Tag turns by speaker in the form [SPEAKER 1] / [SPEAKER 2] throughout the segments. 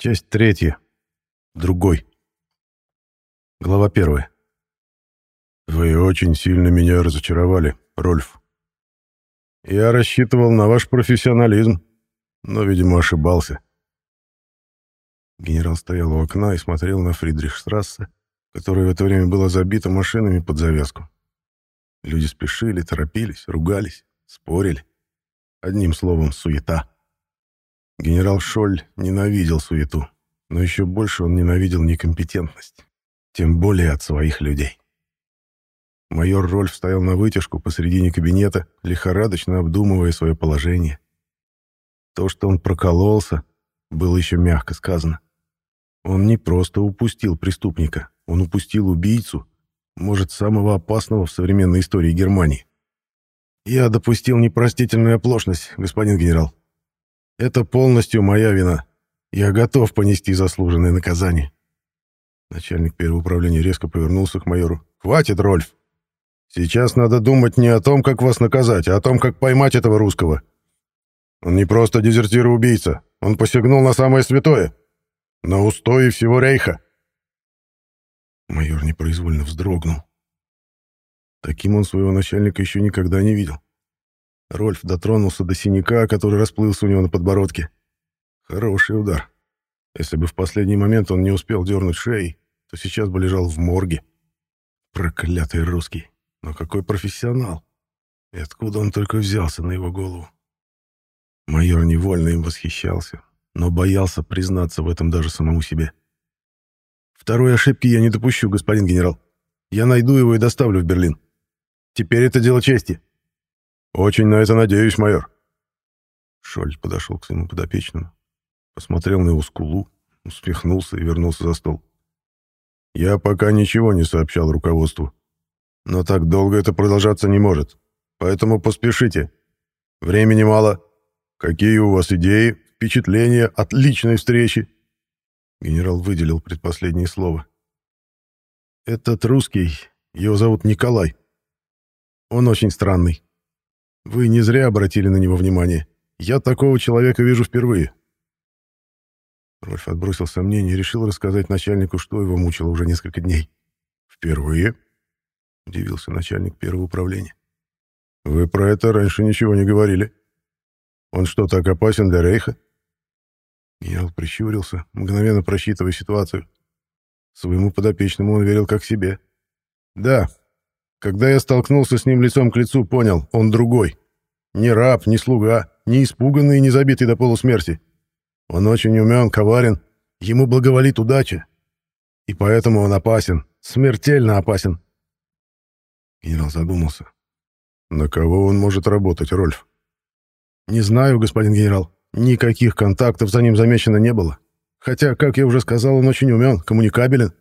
[SPEAKER 1] Часть третья. Другой. Глава первая.
[SPEAKER 2] Вы очень сильно меня разочаровали, Рольф. Я рассчитывал на ваш профессионализм, но, видимо, ошибался.
[SPEAKER 1] Генерал стоял у окна и смотрел на Фридрихштрассе, которая в это время была забита машинами под завязку. Люди спешили, торопились, ругались, спорили. Одним словом, суета. Генерал Шоль ненавидел суету, но еще больше он ненавидел некомпетентность, тем более от своих людей. Майор Рольф стоял на вытяжку посредине кабинета, лихорадочно обдумывая свое положение. То, что он прокололся, было еще мягко сказано. Он не просто упустил преступника, он упустил убийцу, может, самого опасного в современной истории Германии. «Я допустил непростительную оплошность, господин генерал», это полностью моя вина. Я готов понести заслуженное наказание. Начальник первого управления резко повернулся к майору. «Хватит, Рольф! Сейчас надо думать не о том, как вас наказать, а о том, как поймать этого русского. Он не просто дезертир и убийца. Он посягнул на самое святое. На устои всего рейха». Майор непроизвольно вздрогнул. Таким он своего начальника еще никогда не видел. Рольф дотронулся до синяка, который расплылся у него на подбородке. Хороший удар. Если бы в последний момент он не успел дернуть шеей, то сейчас бы лежал в морге. Проклятый русский. Но какой профессионал. И откуда он только взялся на его голову? Майор невольно им восхищался, но боялся признаться в этом даже самому себе. Второй ошибки я не допущу, господин генерал. Я найду его и доставлю в Берлин. Теперь это дело чести. «Очень на это надеюсь, майор». Шольц подошел к своему подопечному, посмотрел на его скулу, усмехнулся и вернулся за стол. «Я пока ничего не сообщал руководству, но так долго это продолжаться не может, поэтому поспешите. Времени мало. Какие у вас идеи, впечатления от личной встречи?» Генерал выделил предпоследнее слово. «Этот русский, его зовут Николай. Он очень странный. Вы не зря обратили на него внимание. Я такого человека вижу впервые. Рольф отбросил сомнения и решил рассказать начальнику, что его мучило уже несколько дней. «Впервые?» — удивился начальник первого управления. «Вы про это раньше ничего не говорили. Он что, так опасен для Рейха?» Генерал прищурился, мгновенно просчитывая ситуацию. Своему подопечному он верил как себе. «Да, когда я столкнулся с ним лицом к лицу, понял, он другой. Не раб, не слуга, не испуганный и не забитый до полусмерти. Он очень умен, коварен, ему благоволит удача. И поэтому он опасен, смертельно опасен. Генерал задумался. На кого он может работать, Рольф? Не знаю, господин генерал. Никаких контактов за ним замечено не было. Хотя, как я уже сказал, он очень умен, коммуникабелен.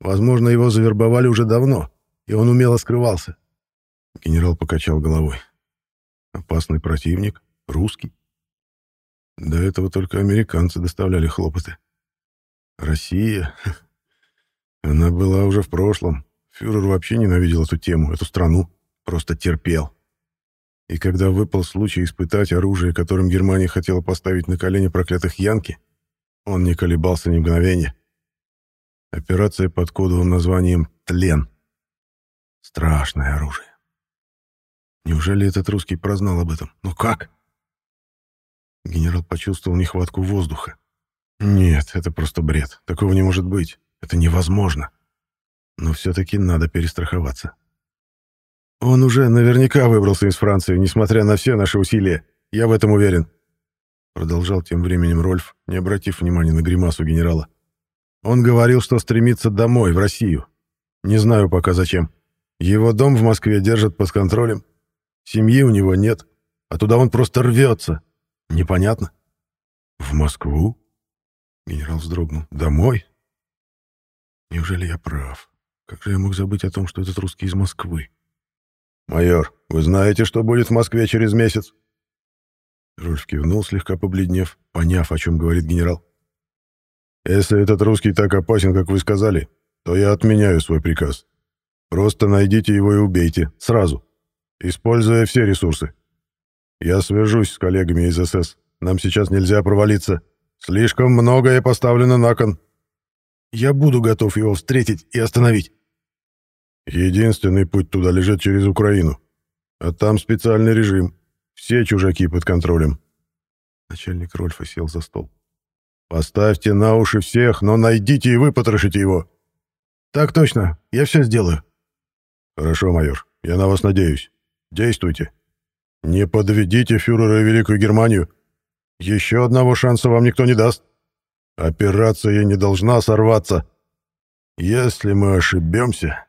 [SPEAKER 1] Возможно, его завербовали уже давно и он умело скрывался. Генерал покачал головой. Опасный противник, русский. До этого только американцы доставляли хлопоты. Россия... Она была уже в прошлом. Фюрер вообще ненавидел эту тему, эту страну. Просто терпел. И когда выпал случай испытать оружие, которым Германия хотела поставить на колени проклятых Янки, он не колебался ни мгновения. Операция под кодовым названием «Тлен». Страшное оружие. Неужели этот русский прознал об этом? Но как? Генерал почувствовал нехватку воздуха. Нет, это просто бред. Такого не может быть. Это невозможно. Но все-таки надо перестраховаться. Он уже наверняка выбрался из Франции, несмотря на все наши усилия. Я в этом уверен. Продолжал тем временем Рольф, не обратив внимания на гримасу генерала. Он говорил, что стремится домой, в Россию. Не знаю пока зачем. Его дом в Москве держат под контролем. Семьи у него нет, а туда он просто рвется. Непонятно. В Москву? Генерал вздрогнул. Домой? Неужели я прав? Как же я мог забыть о том, что этот русский из Москвы? Майор, вы знаете, что будет в Москве через месяц? Рольф кивнул, слегка побледнев, поняв, о чем говорит генерал. Если этот русский так опасен, как вы сказали, то я отменяю свой приказ. Просто найдите его и убейте. Сразу. Используя все ресурсы. Я свяжусь с коллегами из СС. Нам сейчас нельзя провалиться.
[SPEAKER 2] Слишком многое поставлено на кон.
[SPEAKER 3] Я буду готов его встретить и остановить.
[SPEAKER 2] Единственный путь туда лежит через Украину. А там специальный режим. Все чужаки под контролем. Начальник Рольфа сел за стол. Поставьте на уши всех, но найдите и выпотрошите его.
[SPEAKER 3] Так точно, я все сделаю.
[SPEAKER 2] Хорошо, майор, я на вас надеюсь. Действуйте. Не подведите фюрера и Великую Германию. Еще одного шанса вам никто не даст. Операция не должна сорваться. Если мы ошибемся...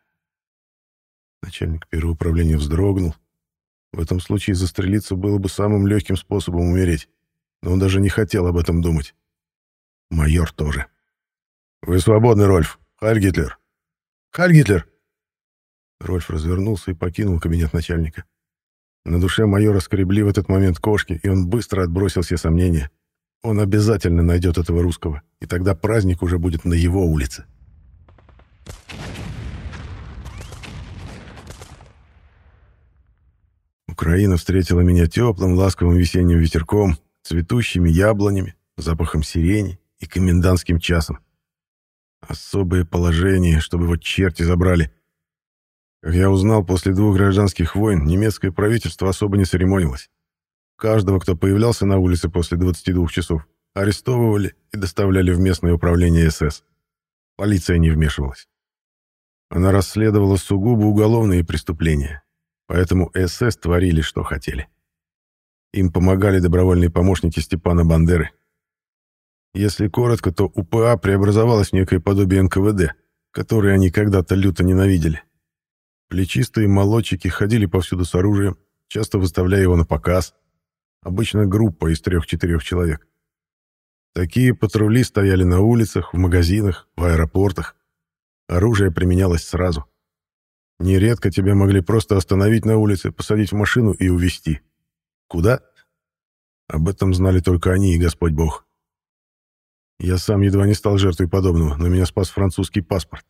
[SPEAKER 1] Начальник первого управления вздрогнул. В этом случае застрелиться было бы самым легким способом умереть. Но он даже не хотел об этом думать. Майор тоже.
[SPEAKER 2] «Вы свободны, Рольф. Хайль Гитлер».
[SPEAKER 3] «Хайль Гитлер!»
[SPEAKER 1] Рольф развернулся и покинул кабинет начальника. На душе майора скребли в этот момент кошки, и он быстро отбросил все сомнения. Он обязательно найдет этого русского, и тогда праздник уже будет на его улице. Украина встретила меня теплым, ласковым весенним ветерком, цветущими яблонями, запахом сирени и комендантским часом. Особое положение, чтобы его черти забрали. Как я узнал, после двух гражданских войн немецкое правительство особо не церемонилось. Каждого, кто появлялся на улице после 22 часов, арестовывали и доставляли в местное управление СС. Полиция не вмешивалась. Она расследовала сугубо уголовные преступления, поэтому СС творили, что хотели. Им помогали добровольные помощники Степана Бандеры. Если коротко, то УПА преобразовалась в некое подобие НКВД, которое они когда-то люто ненавидели. Плечистые молодчики ходили повсюду с оружием, часто выставляя его на показ. Обычно группа из трех-четырех человек. Такие патрули стояли на улицах, в магазинах, в аэропортах. Оружие применялось сразу. Нередко тебя могли просто остановить на улице, посадить в машину и увезти. Куда? Об этом знали только они и Господь Бог. Я сам едва не стал жертвой подобного, но меня спас французский паспорт.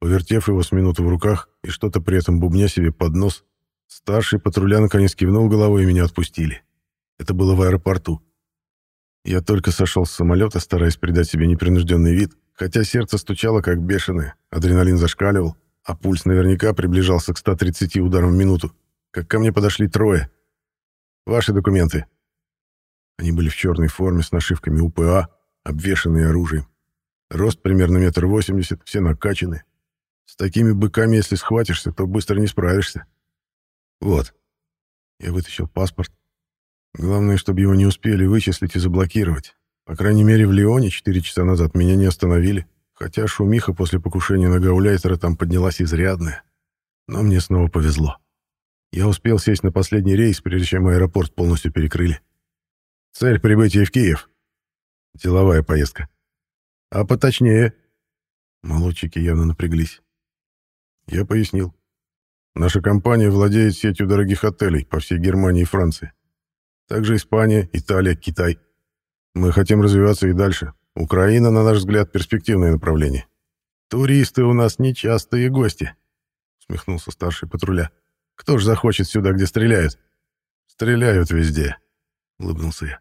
[SPEAKER 1] Повертев его с минуту в руках и что-то при этом бубня себе под нос, старший патруля наконец кивнул головой и меня отпустили. Это было в аэропорту. Я только сошел с самолета, стараясь придать себе непринужденный вид, хотя сердце стучало как бешеное, адреналин зашкаливал, а пульс наверняка приближался к 130 ударам в минуту, как ко мне подошли трое. «Ваши документы». Они были в черной форме с нашивками УПА, обвешанные оружием. Рост примерно метр восемьдесят, все накачанные. С такими быками, если схватишься, то быстро не справишься. Вот. Я вытащил паспорт, Главное, чтобы его не успели вычислить и заблокировать. По крайней мере, в Лионе четыре часа назад меня не остановили, хотя шумиха после покушения на гауляйтера там поднялась изрядная. Но мне снова повезло. Я успел сесть на последний рейс, прежде чем аэропорт полностью перекрыли. Цель прибытия в Киев. Деловая поездка. А поточнее. Молодчики явно напряглись. Я пояснил. Наша компания владеет сетью дорогих отелей по всей Германии и Франции. Также Испания, Италия, Китай. Мы хотим развиваться и дальше. Украина, на наш взгляд, перспективное направление. Туристы у нас нечастые гости, усмехнулся старший патруля. Кто ж захочет сюда, где стреляют? Стреляют везде, улыбнулся я.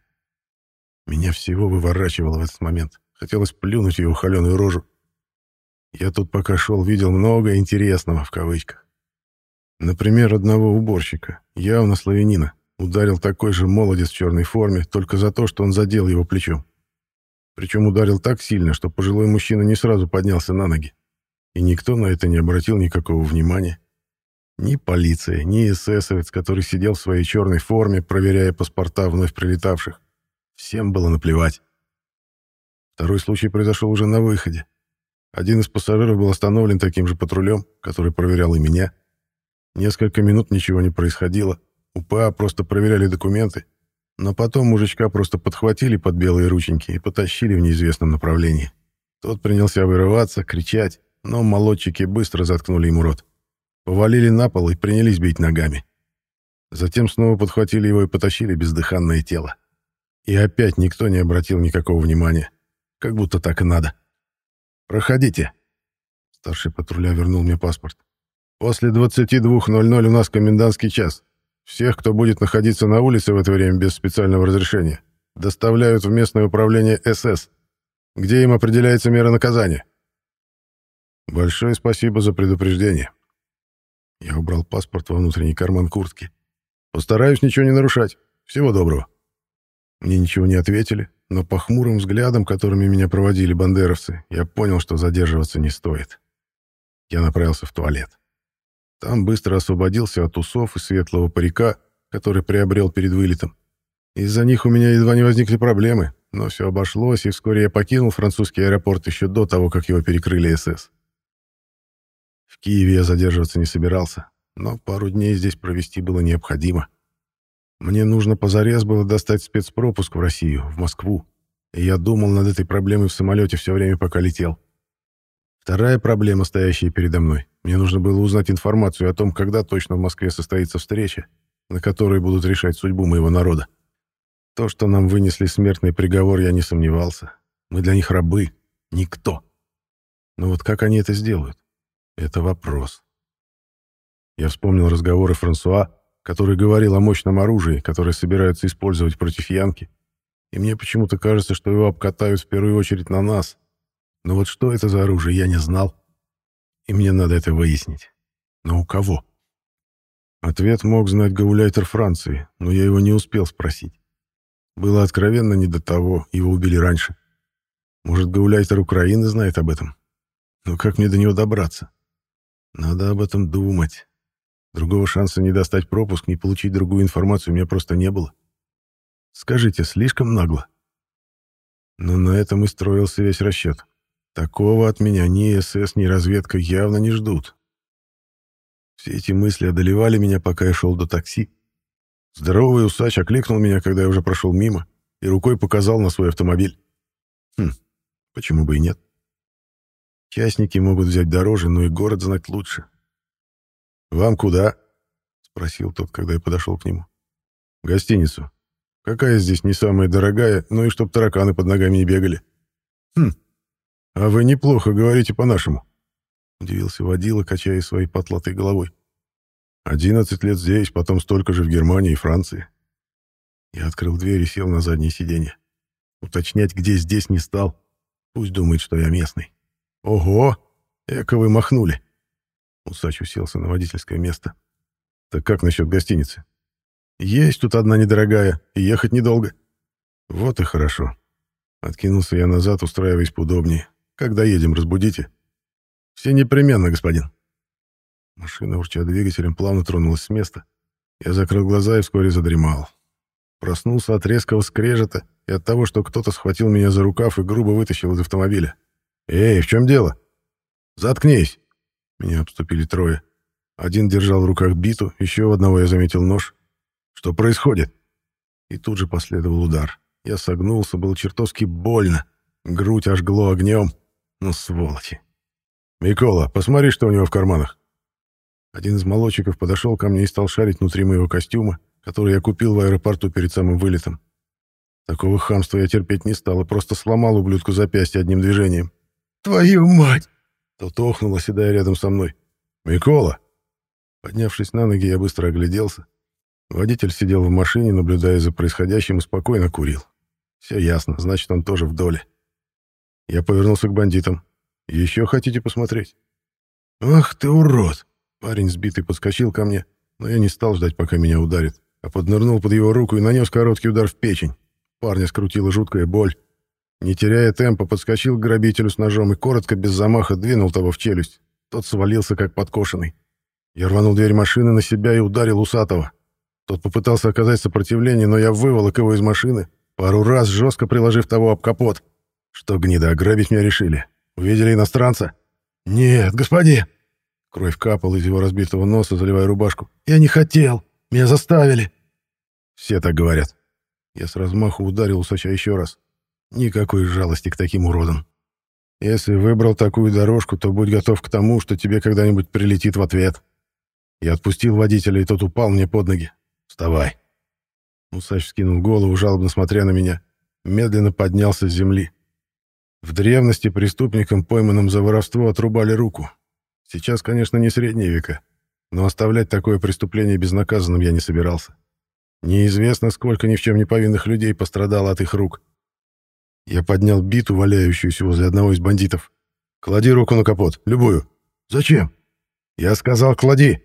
[SPEAKER 1] Меня всего выворачивало в этот момент. Хотелось плюнуть ее холеную рожу. Я тут пока шел, видел много интересного в кавычках. Например, одного уборщика, явно славянина, Ударил такой же молодец в черной форме, только за то, что он задел его плечом. Причем ударил так сильно, что пожилой мужчина не сразу поднялся на ноги. И никто на это не обратил никакого внимания. Ни полиция, ни эсэсовец, который сидел в своей черной форме, проверяя паспорта вновь прилетавших. Всем было наплевать. Второй случай произошел уже на выходе. Один из пассажиров был остановлен таким же патрулем, который проверял и меня. Несколько минут ничего не происходило, УПА просто проверяли документы, но потом мужичка просто подхватили под белые рученьки и потащили в неизвестном направлении. Тот принялся вырываться, кричать, но молодчики быстро заткнули ему рот. Повалили на пол и принялись бить ногами. Затем снова подхватили его и потащили бездыханное тело. И опять никто не обратил никакого внимания. Как будто так и надо. «Проходите». Старший патруля вернул мне паспорт. «После 22.00 у нас комендантский час. Всех, кто будет находиться на улице в это время без специального разрешения, доставляют в местное управление СС, где им определяется мера наказания. Большое спасибо за предупреждение. Я убрал паспорт во внутренний карман куртки. Постараюсь ничего не нарушать. Всего доброго. Мне ничего не ответили, но по хмурым взглядам, которыми меня проводили бандеровцы, я понял, что задерживаться не стоит. Я направился в туалет. Там быстро освободился от усов и светлого парика, который приобрел перед вылетом. Из-за них у меня едва не возникли проблемы, но все обошлось, и вскоре я покинул французский аэропорт еще до того, как его перекрыли СС. В Киеве я задерживаться не собирался, но пару дней здесь провести было необходимо. Мне нужно позарез было достать спецпропуск в Россию, в Москву, и я думал над этой проблемой в самолете все время, пока летел. Вторая проблема, стоящая передо мной. Мне нужно было узнать информацию о том, когда точно в Москве состоится встреча, на которой будут решать судьбу моего народа. То, что нам вынесли смертный приговор, я не сомневался. Мы для них рабы. Никто. Но вот как они это сделают? Это вопрос. Я вспомнил разговоры Франсуа, который говорил о мощном оружии, которое собираются использовать против Янки, и мне почему-то кажется, что его обкатают в первую очередь на нас. Но вот что это за оружие, я не знал. И мне надо это выяснить. Но у кого? Ответ мог знать гауляйтер Франции, но я его не успел спросить. Было откровенно не до того, его убили раньше. Может, гауляйтер Украины знает об этом? Но как мне до него добраться? Надо об этом думать. Другого шанса не достать пропуск, не получить другую информацию у меня просто не было. Скажите, слишком нагло? Но на этом и строился весь расчет. Такого от меня ни СС, ни разведка явно не ждут. Все эти мысли одолевали меня, пока я шел до такси. Здоровый усач окликнул меня, когда я уже прошел мимо, и рукой показал на свой автомобиль. Хм, почему бы и нет? Частники могут взять дороже, но и город знать лучше. «Вам куда?» — спросил тот, когда я подошел к нему. «В гостиницу. Какая здесь не самая дорогая, ну и чтоб тараканы под ногами не бегали». «Хм, а вы неплохо говорите по-нашему», — удивился водила, качая своей потлатой головой. «Одиннадцать лет здесь, потом столько же в Германии и Франции». Я открыл дверь и сел на заднее сиденье. Уточнять, где здесь, не стал. Пусть думает, что я местный. «Ого! Эко вы махнули!» Усач уселся на водительское место. «Так как насчет гостиницы?» «Есть тут одна недорогая, и ехать недолго». «Вот и хорошо». Откинулся я назад, устраиваясь поудобнее. «Когда едем, разбудите?» «Все непременно, господин». Машина, урча двигателем, плавно тронулась с места. Я закрыл глаза и вскоре задремал. Проснулся от резкого скрежета и от того, что кто-то схватил меня за рукав и грубо вытащил из автомобиля. «Эй, в чем дело?» «Заткнись!» Меня обступили трое. Один держал в руках биту, еще у одного я заметил нож. Что происходит? И тут же последовал удар. Я согнулся, было чертовски больно. Грудь ожгло огнем. Ну, сволочи. «Микола, посмотри, что у него в карманах». Один из молодчиков подошел ко мне и стал шарить внутри моего костюма, который я купил в аэропорту перед самым вылетом. Такого хамства я терпеть не стал и просто сломал ублюдку запястье одним движением. «Твою мать!» Тот охнул, оседая рядом со мной. «Микола!» Поднявшись на ноги, я быстро огляделся. Водитель сидел в машине, наблюдая за происходящим, и спокойно курил. Все ясно, значит, он тоже в доле. Я повернулся к бандитам. «Еще хотите посмотреть?» «Ах ты урод!» Парень сбитый подскочил ко мне, но я не стал ждать, пока меня ударит, а поднырнул под его руку и нанес короткий удар в печень. Парня скрутила жуткая боль. Не теряя темпа, подскочил к грабителю с ножом и коротко, без замаха, двинул того в челюсть. Тот свалился, как подкошенный. Я рванул дверь машины на себя и ударил усатого. Тот попытался оказать сопротивление, но я выволок его из машины, пару раз жестко приложив того об капот. Что, гнида, ограбить меня решили? Увидели иностранца? Нет, господин! Кровь капала из его разбитого носа, заливая рубашку. Я не хотел! Меня заставили! Все так говорят. Я с размаху ударил усача еще раз. Никакой жалости к таким уродам. Если выбрал такую дорожку, то будь готов к тому, что тебе когда-нибудь прилетит в ответ. Я отпустил водителя, и тот упал мне под ноги. «Вставай!» Усач скинул голову, жалобно смотря на меня. Медленно поднялся с земли. В древности преступникам, пойманным за воровство, отрубали руку. Сейчас, конечно, не средние века, но оставлять такое преступление безнаказанным я не собирался. Неизвестно, сколько ни в чем не повинных людей пострадало от их рук. Я поднял биту, валяющуюся возле одного из бандитов. «Клади руку на капот, любую».
[SPEAKER 3] «Зачем?»
[SPEAKER 1] «Я сказал, клади!»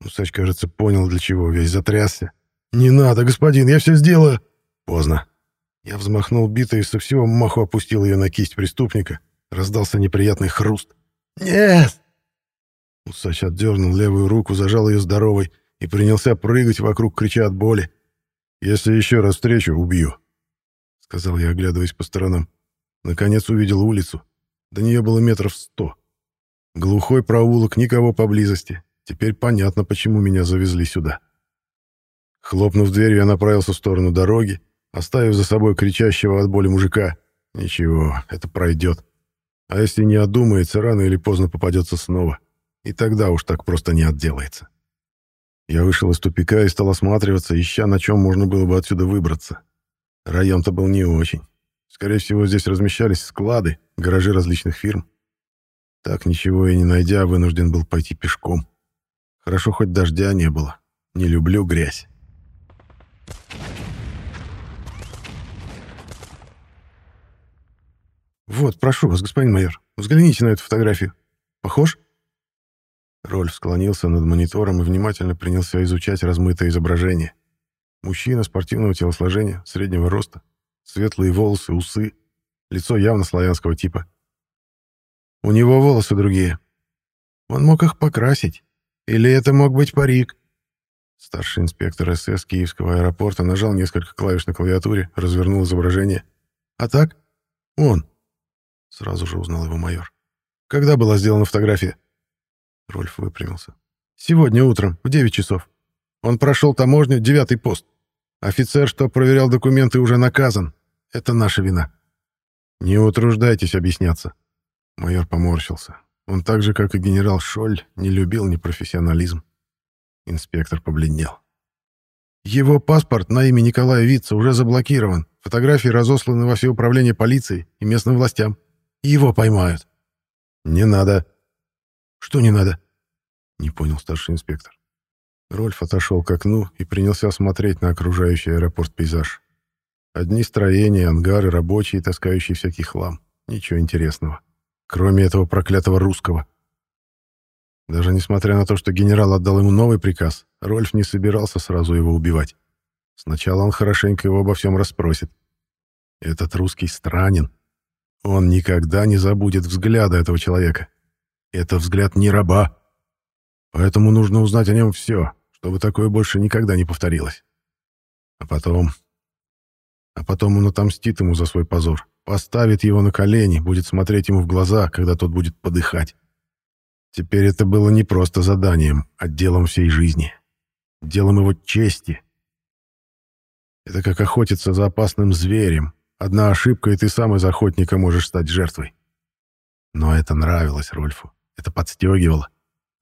[SPEAKER 1] Усач, кажется, понял, для чего, весь затрясся.
[SPEAKER 3] «Не надо, господин, я все сделаю!»
[SPEAKER 1] Поздно. Я взмахнул битой и со всего маху опустил ее на кисть преступника. Раздался неприятный хруст.
[SPEAKER 3] «Нет!»
[SPEAKER 1] Усач отдернул левую руку, зажал ее здоровой и принялся прыгать вокруг, крича от боли. «Если еще раз встречу, убью», — сказал я, оглядываясь по сторонам. Наконец увидел улицу. До нее было метров сто. Глухой проулок, никого поблизости. Теперь понятно, почему меня завезли сюда. Хлопнув дверью, я направился в сторону дороги, оставив за собой кричащего от боли мужика. Ничего, это пройдет. А если не одумается, рано или поздно попадется снова. И тогда уж так просто не отделается. Я вышел из тупика и стал осматриваться, ища, на чем можно было бы отсюда выбраться. Район-то был не очень. Скорее всего, здесь размещались склады, гаражи различных фирм. Так, ничего и не найдя, вынужден был пойти пешком. Хорошо, хоть дождя не было. Не люблю грязь. «Вот, прошу вас, господин майор, взгляните на эту фотографию. Похож?» Рольф склонился над монитором и внимательно принялся изучать размытое изображение. Мужчина спортивного телосложения, среднего роста, светлые волосы, усы, лицо явно славянского типа. У него волосы другие. Он мог их покрасить. Или это мог быть парик? Старший инспектор СС Киевского аэропорта нажал несколько клавиш на клавиатуре, развернул изображение. А так? Он. Сразу же узнал его майор. Когда была сделана фотография? Рольф выпрямился. «Сегодня утром, в 9 часов. Он прошел таможню, девятый пост. Офицер, что проверял документы, уже наказан. Это наша вина». «Не утруждайтесь объясняться». Майор поморщился. Он так же, как и генерал Шоль, не любил непрофессионализм. Инспектор побледнел. «Его паспорт на имя Николая Витца уже заблокирован. Фотографии разосланы во все управление полиции и местным властям. Его поймают». «Не надо», «Что не надо?» — не понял старший инспектор. Рольф отошел к окну и принялся смотреть на окружающий аэропорт пейзаж. Одни строения, ангары, рабочие, таскающие всякий хлам. Ничего интересного. Кроме этого проклятого русского. Даже несмотря на то, что генерал отдал ему новый приказ, Рольф не собирался сразу его убивать. Сначала он хорошенько его обо всем расспросит. Этот русский странен. Он никогда не забудет взгляда этого человека. Это взгляд не раба. Поэтому нужно узнать о нем все, чтобы такое больше никогда не повторилось. А потом... А потом он отомстит ему за свой позор, поставит его на колени, будет смотреть ему в глаза, когда тот будет подыхать. Теперь это было не просто заданием, а делом всей жизни. Делом его чести. Это как охотиться за опасным зверем. Одна ошибка, и ты сам из охотника можешь стать жертвой. Но это нравилось Рольфу. Это подстегивало,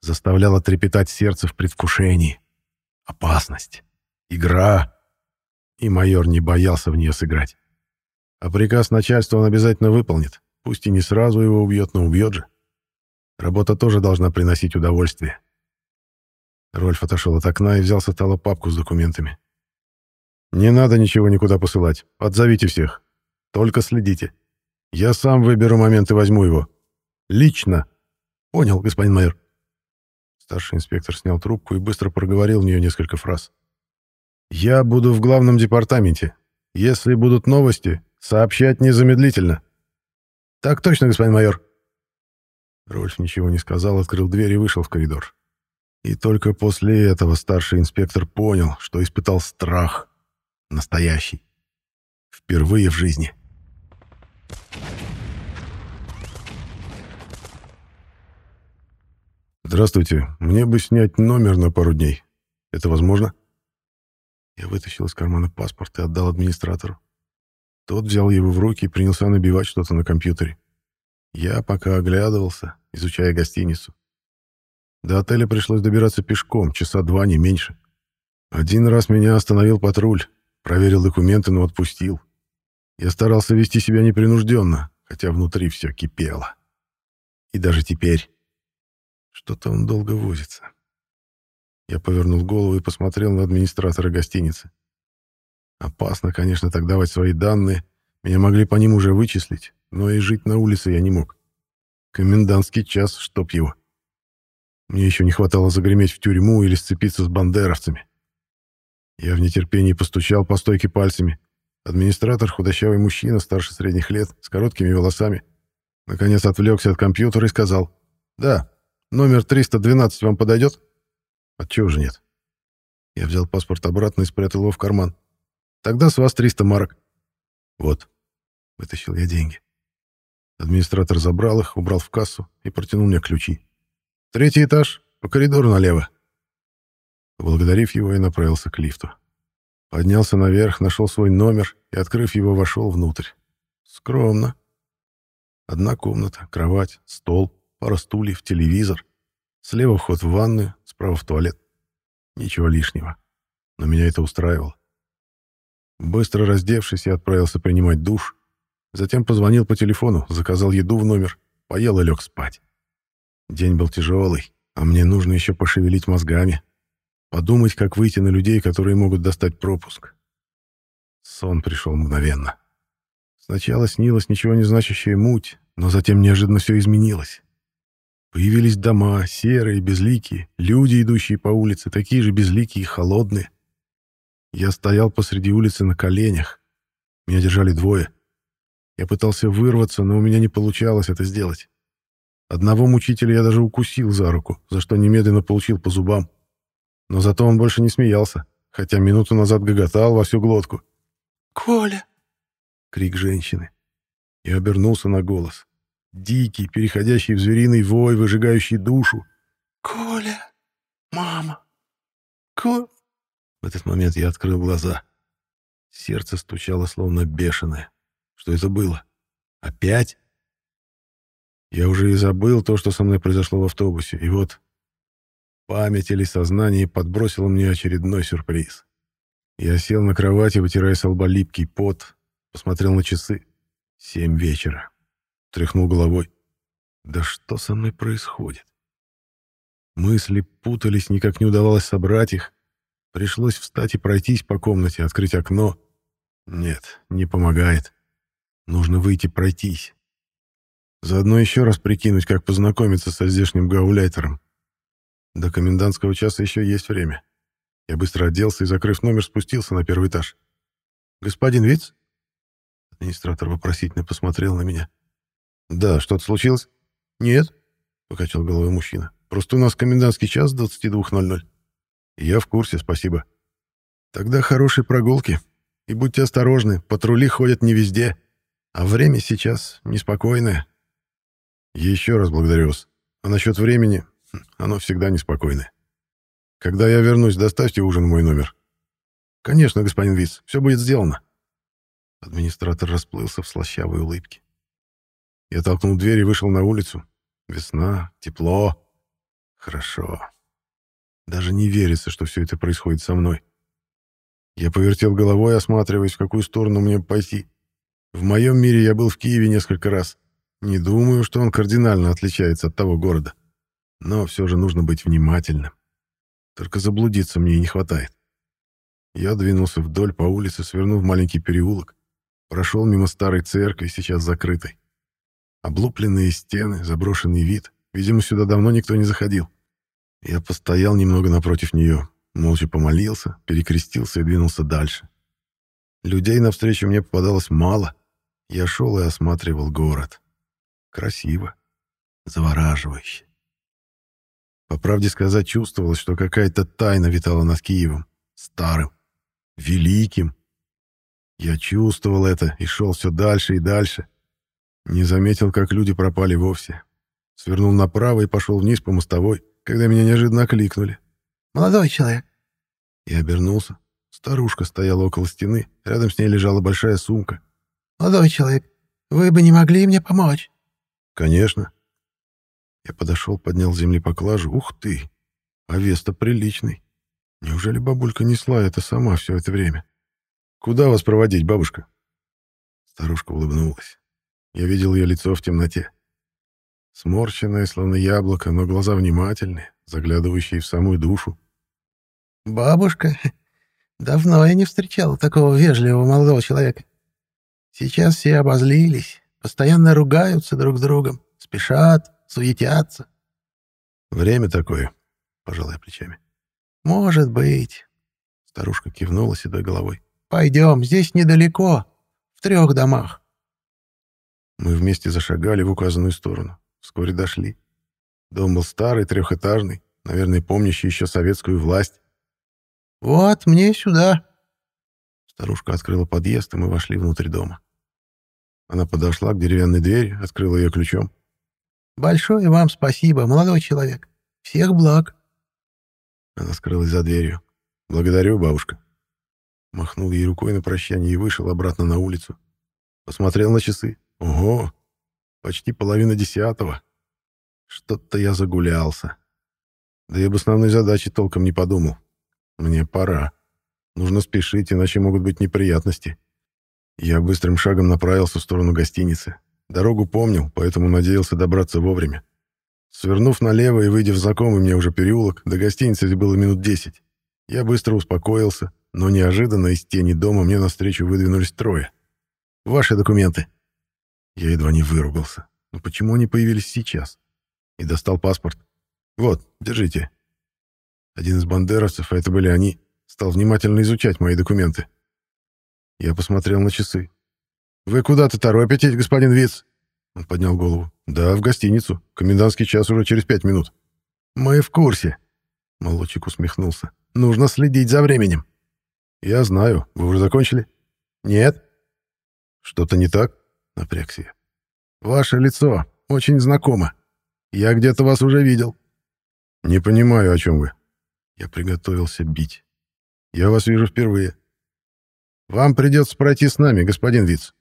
[SPEAKER 1] заставляло трепетать сердце в предвкушении. Опасность, игра. И майор не боялся в нее сыграть. А приказ начальства он обязательно выполнит. Пусть и не сразу его убьет, но убьет же. Работа тоже должна приносить удовольствие. Рольф отошел от окна и взял с стола папку с документами. «Не надо ничего никуда посылать. Отзовите всех. Только следите. Я сам выберу момент и возьму его. Лично. «Понял, господин майор». Старший инспектор снял трубку и быстро проговорил в нее несколько фраз. «Я буду в главном департаменте. Если будут новости, сообщать незамедлительно». «Так точно, господин майор». Рольф ничего не сказал, открыл дверь и вышел в коридор. И только после этого старший инспектор понял, что испытал страх. Настоящий. Впервые в жизни. «Здравствуйте. Мне бы снять номер на пару дней. Это возможно?» Я вытащил из кармана паспорт и отдал администратору. Тот взял его в руки и принялся набивать что-то на компьютере. Я пока оглядывался, изучая гостиницу. До отеля пришлось добираться пешком, часа два, не меньше. Один раз меня остановил патруль, проверил документы, но отпустил. Я старался вести себя непринужденно, хотя внутри все кипело. И даже теперь... Что-то он долго возится. Я повернул голову и посмотрел на администратора гостиницы. Опасно, конечно, так давать свои данные. Меня могли по ним уже вычислить, но и жить на улице я не мог. Комендантский час, чтоб его. Мне еще не хватало загреметь в тюрьму или сцепиться с бандеровцами. Я в нетерпении постучал по стойке пальцами. Администратор, худощавый мужчина, старше средних лет, с короткими волосами, наконец отвлекся от компьютера и сказал, «Да, номер 312 вам подойдет?» «Отчего же нет?» Я взял паспорт обратно и спрятал его в карман. «Тогда с вас 300 марок». «Вот», — вытащил я деньги. Администратор забрал их, убрал в кассу и протянул мне ключи. «Третий этаж, по коридору налево». Поблагодарив его, я направился к лифту. Поднялся наверх, нашел свой номер и, открыв его, вошел внутрь. Скромно. Одна комната, кровать, стол, пара стульев, телевизор. Слева вход в ванную, справа в туалет. Ничего лишнего. Но меня это устраивало. Быстро раздевшись, я отправился принимать душ. Затем позвонил по телефону, заказал еду в номер, поел и лег спать. День был тяжелый, а мне нужно еще пошевелить мозгами. Подумать, как выйти на людей, которые могут достать пропуск. Сон пришел мгновенно. Сначала снилась ничего не значащая муть, но затем неожиданно все изменилось. Появились дома, серые, безликие, люди, идущие по улице, такие же безликие и холодные. Я стоял посреди улицы на коленях. Меня держали двое. Я пытался вырваться, но у меня не получалось это сделать. Одного мучителя я даже укусил за руку, за что немедленно получил по зубам. Но зато он больше не смеялся, хотя минуту назад гоготал во всю глотку.
[SPEAKER 3] «Коля!»
[SPEAKER 1] — крик женщины. Я обернулся на голос. Дикий, переходящий в звериный вой, выжигающий душу.
[SPEAKER 3] «Коля! Мама! Ко...»
[SPEAKER 1] В этот момент я открыл глаза. Сердце стучало словно бешеное. Что это было? Опять? Я уже и забыл то, что со мной произошло в автобусе, и вот Память или сознание подбросило мне очередной сюрприз. Я сел на кровати, вытирая с лба липкий пот, посмотрел на часы. Семь вечера. Тряхнул головой. Да что со мной происходит? Мысли путались, никак не удавалось собрать их. Пришлось встать и пройтись по комнате, открыть окно. Нет, не помогает. Нужно выйти пройтись. Заодно еще раз прикинуть, как познакомиться со здешним гауляйтером. До комендантского часа еще есть время. Я быстро оделся и, закрыв номер, спустился на первый этаж. «Господин Виц?» Администратор вопросительно посмотрел на меня. «Да, что-то случилось?» «Нет», — покачал головой мужчина. «Просто у нас комендантский час с 22.00». «Я в курсе, спасибо». «Тогда хорошей прогулки. И будьте осторожны, патрули ходят не везде, а время сейчас неспокойное». «Еще раз благодарю вас. А насчет времени оно всегда неспокойное. Когда я вернусь, доставьте ужин в мой номер. Конечно, господин Виц, все будет сделано. Администратор расплылся в слащавой улыбке. Я толкнул дверь и вышел на улицу. Весна, тепло. Хорошо. Даже не верится, что все это происходит со мной. Я повертел головой, осматриваясь, в какую сторону мне пойти. В моем мире я был в Киеве несколько раз. Не думаю, что он кардинально отличается от того города. Но все же нужно быть внимательным. Только заблудиться мне не хватает. Я двинулся вдоль по улице, свернув в маленький переулок, прошел мимо старой церкви, сейчас закрытой. Облупленные стены, заброшенный вид. Видимо, сюда давно никто не заходил. Я постоял немного напротив нее, молча помолился, перекрестился и двинулся дальше. Людей навстречу мне попадалось мало. Я шел и осматривал город. Красиво, завораживающе. По правде сказать, чувствовалось, что какая-то тайна витала над Киевом. Старым. Великим. Я чувствовал это и шел все дальше и дальше. Не заметил, как люди пропали вовсе. Свернул направо и пошел вниз по мостовой, когда меня неожиданно окликнули.
[SPEAKER 3] «Молодой человек!»
[SPEAKER 1] Я обернулся. Старушка стояла около стены, рядом с ней лежала большая сумка.
[SPEAKER 3] «Молодой человек, вы бы не могли мне помочь?»
[SPEAKER 1] «Конечно. Я подошел, поднял с земли поклажу. Ух ты! А вес-то приличный. Неужели бабулька несла это сама все это время? Куда вас проводить, бабушка? Старушка улыбнулась. Я видел ее лицо в темноте. Сморщенное, словно яблоко, но глаза внимательные, заглядывающие в самую душу.
[SPEAKER 4] Бабушка, давно я не встречала такого вежливого молодого человека. Сейчас все обозлились, постоянно ругаются друг с другом, спешат, суетятся.
[SPEAKER 1] Время такое, пожалуй, плечами.
[SPEAKER 4] Может быть.
[SPEAKER 1] Старушка кивнула седой головой.
[SPEAKER 4] Пойдем, здесь недалеко, в трех домах.
[SPEAKER 1] Мы вместе зашагали в указанную сторону. Вскоре дошли. Дом был старый, трехэтажный, наверное, помнящий еще советскую власть.
[SPEAKER 4] «Вот мне сюда».
[SPEAKER 1] Старушка открыла подъезд, и мы вошли внутрь дома. Она подошла к деревянной двери, открыла ее ключом.
[SPEAKER 4] «Большое вам спасибо, молодой человек. Всех благ».
[SPEAKER 1] Она скрылась за дверью. «Благодарю, бабушка». Махнул ей рукой на прощание и вышел обратно на улицу. Посмотрел на часы. Ого, почти половина десятого. Что-то я загулялся. Да и об основной задаче толком не подумал. Мне пора. Нужно спешить, иначе могут быть неприятности. Я быстрым шагом направился в сторону гостиницы. Дорогу помнил, поэтому надеялся добраться вовремя. Свернув налево и выйдя в знакомый мне уже переулок, до гостиницы было минут десять. Я быстро успокоился, но неожиданно из тени дома мне навстречу выдвинулись трое. «Ваши документы». Я едва не выругался. Но почему они появились сейчас? И достал паспорт. «Вот, держите». Один из бандеровцев, а это были они, стал внимательно изучать мои документы. Я посмотрел на часы. «Вы куда-то торопитесь, господин Виц?» Он поднял голову. «Да, в гостиницу. Комендантский час уже через пять минут». «Мы в курсе», — молодчик усмехнулся. «Нужно следить за временем». «Я знаю. Вы уже закончили?» «Нет». «Что-то не так?» — напрягся. «Ваше лицо очень знакомо. Я где-то вас уже видел». «Не понимаю, о чем вы». Я приготовился бить. «Я вас вижу впервые». «Вам придется пройти с нами, господин Виц».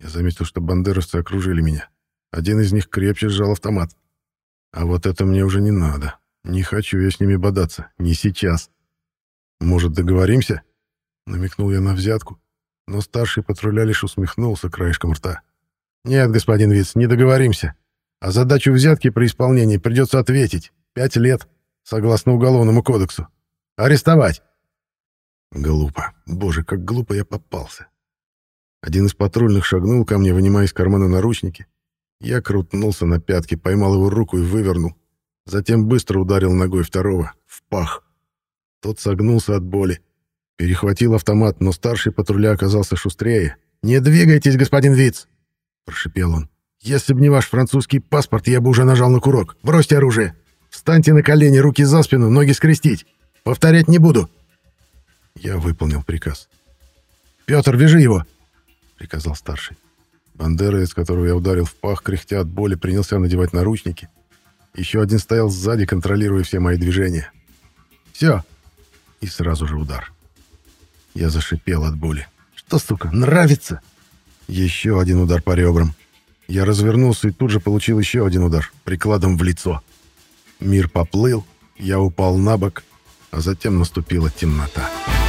[SPEAKER 1] Я заметил, что бандеровцы окружили меня. Один из них крепче сжал автомат. А вот это мне уже не надо. Не хочу я с ними бодаться. Не сейчас. Может, договоримся? Намекнул я на взятку. Но старший патруля лишь усмехнулся краешком рта. Нет, господин Виц, не договоримся. А задачу взятки при исполнении придется ответить. Пять лет, согласно Уголовному кодексу. Арестовать. Глупо. Боже, как глупо я попался. Один из патрульных шагнул ко мне, вынимая из кармана наручники. Я крутнулся на пятки, поймал его руку и вывернул. Затем быстро ударил ногой второго, в пах. Тот согнулся от боли. Перехватил автомат, но старший патруля оказался шустрее. «Не двигайтесь, господин Виц!» — прошипел он. «Если бы не ваш французский паспорт, я бы уже нажал на курок. Бросьте оружие! Встаньте на колени, руки за спину, ноги скрестить! Повторять не буду!» Я выполнил приказ. «Петр, вяжи его!» приказал старший. Бандеровец, которого я ударил в пах, кряхтя от боли, принялся надевать наручники. Еще один стоял сзади, контролируя все мои движения. «Все!» И сразу же удар. Я зашипел от боли. «Что, сука, нравится?» Еще один удар по ребрам. Я развернулся и тут же получил еще один удар, прикладом в лицо. Мир поплыл, я упал на бок, а затем наступила темнота. «Темнота!»